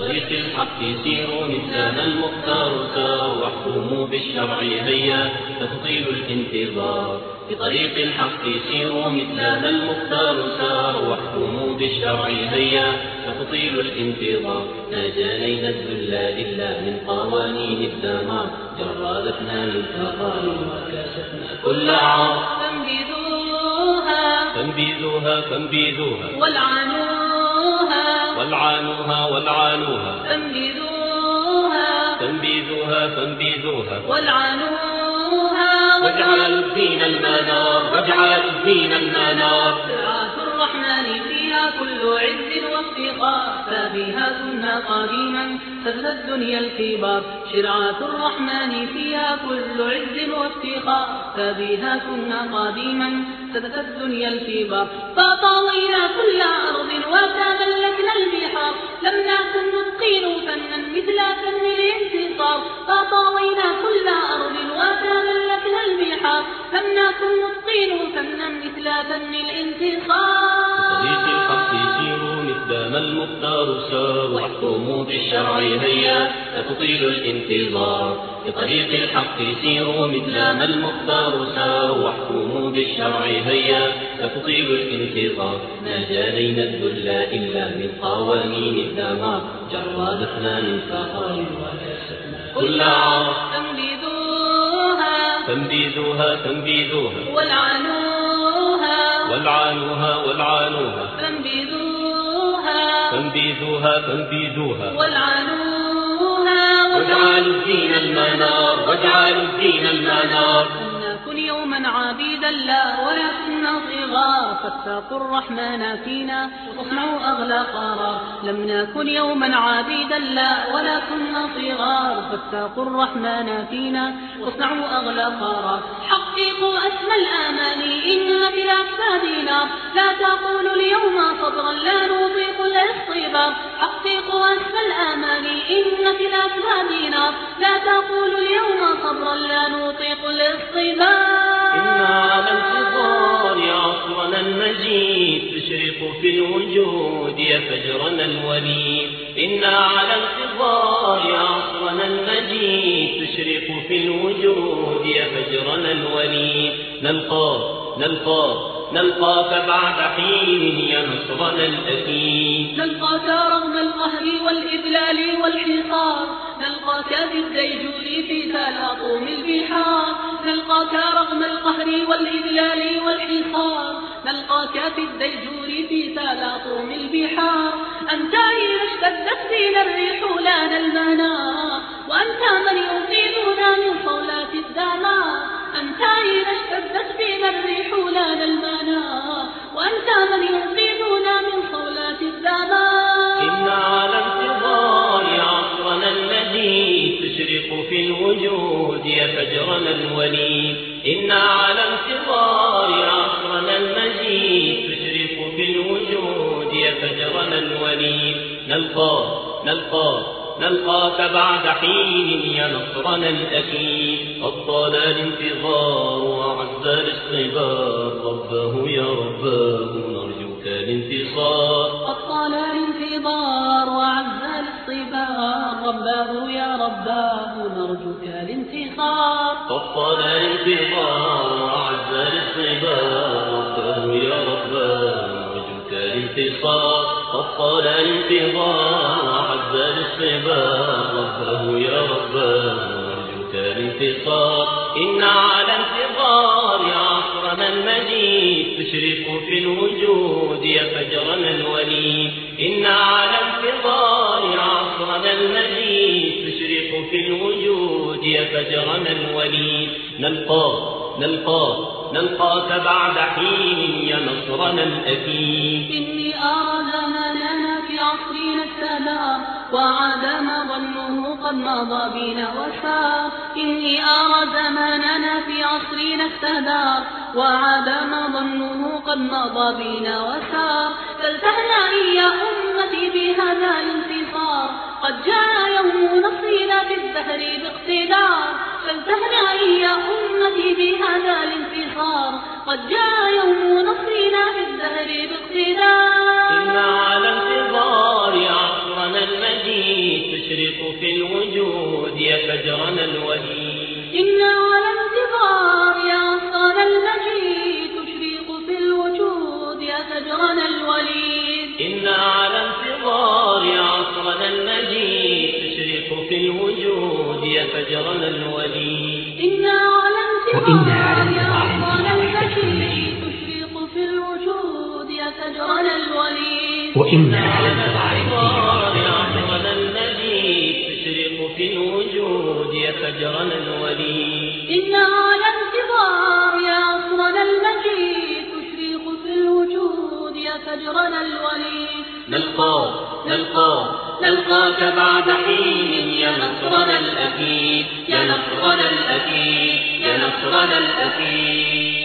بطريق الحق سيروا مثلنا المختار سار واحكموا بالشرع هيا فتطيل الانتظار. في طريق الحق سيروا مثلنا المختار سار واحكموا بالشرع هيا فتطيل الانتظار. ما جانينا الذل إلا من قوانين الدمار. جرادتنا للفقار وكاشفنا كل عار. فانبذوها. فانبذوها فانبذوها. والعنوها والعانوها والعانوها. فانبذوها فانبذوها فانبذوها والعنوها واجعلوا الدين المنار واجعلوا الدين المنار. شرعة الرحمن فيها كل عز وافتقار فبها كنا قديما سد الدنيا الكبار. شرعة الرحمن فيها كل عز وافتقار فبها كنا قديما سدت الدنيا الكبار. فطاوينا كل أرض البحار لم نكن نتقين فنا مثل فن الانتصار. فطاوينا كل أرض وتملكنا البحار. لم نكن نتقين فنا مثل فن الانتصار. ما المختار سار واحكموا بالشرع هيا فتطيل الانتظار في طريق الحق سيروا مثل ما المختار سار واحكموا بالشرع هيا فتطيل الانتظار ما جانينا الذل إلا من قوانين الدمار جرادتنا من فخر وكشفنا كل عار تنبذوها فانبذوها فانبذوها والعنوها والعانوها والعانوها تنبذوها فانبذوها فانبذوها والعنوها واجعلوا الدين المنار واجعلوا الدين المنار. لم نكن يوما عبيدا لا ولكن صغار فاتقوا الرحمن فينا واصنعوا أغلى قرار لم نكن يوما عبيدا لا ولكن صغار فاتقوا الرحمن فينا واصنعوا أغلى قرار حققوا أسمى الآمال إن في الأجساد نار لا تقولوا اليوم صبرا لا نطيق في الوجود يا فجرنا الوليد. إنا على انتظار عصرنا المجيد. تشرق في الوجود يا فجرنا الوليد. نلقاك نلقاك نلقاك بعد حين يا نصرنا الأكيد. نلقاك رغم القهر والإذلال والحصار. نلقاك في الديجور في تلاطم البحار. نلقاك رغم القهر والإذلال والحصار. نلقاك في الديجور في تلاطم البحار. أنت إذا اشتدت بنا الريح لنا المنار وأنت من يصيبنا من صولات الدمار أنت إذا اشتدت بنا الريح لنا المنار وأنت من يصيبنا من صولات الدمار إنا على انتظار عصرنا الذي تشرق في الوجود يا فجرنا الوليد. إنا على انتظار فجرنا الوليد نلقاك نلقاك نلقاك بعد حين يا نصرنا الأكيد. أطال الانتظار وعز الاصطبار ربه يا رباه نرجوك الانتصار. قد طال الانتظار وعز الاصطبار رباه يا رباه نرجوك الانتصار. قد طال الانتظار الانتصار. قد الانتظار وعز الاصطبار ربه يا رباه نرجوك الانتصار. إن على انتظار عصرنا المجيد تشرق في الوجود يا فجرنا الوليد إن على انتظار عصرنا المجيد تشرق في الوجود يا فجرنا الوليد نلقاك نلقاك نلقاك بعد حين يا نصرنا الأكيد إني أرى زماننا في عصرنا السلام وعاد ما ظنه قد مضى بنا وسار إني أرى زماننا في عصرنا استدار وعاد ما ظنه قد مضى بنا وسار فلتهنئي يا أمتي بهذا الانتصار قد جاء يوم نصرنا في الدهر باقتدار. فلتهنئي يا أمتي بهذا الانتصار قد جاء يوم نصرنا في الدهر باقتدار. إن على انتظار عصرنا المجيد تشرق في الوجود يا فجرنا الوليد. إنا على انتظار يا عصرنا المجيد تشرق في الوجود يا فجرنا الوليد. إنا على انتظار عصرنا المجيد تشرق في الوجود فجرنا الوليد. إنا على وإنا على انتظار يا انتظار عصرنا انتظار المجيد تشرق في الوجود يا فجرنا الوليد. وإنا على انتظار المجيد تشرق في الوجود يا فجرنا الوليد. إنا على انتظار يا عصرنا المجيد. تشرق في الوجود يا فجرنا الوليد. نلقاك نلقاك نلقاك بعد حين يا نصرنا الأكيد يا نصرنا الأكيد يا نصرنا الأكيد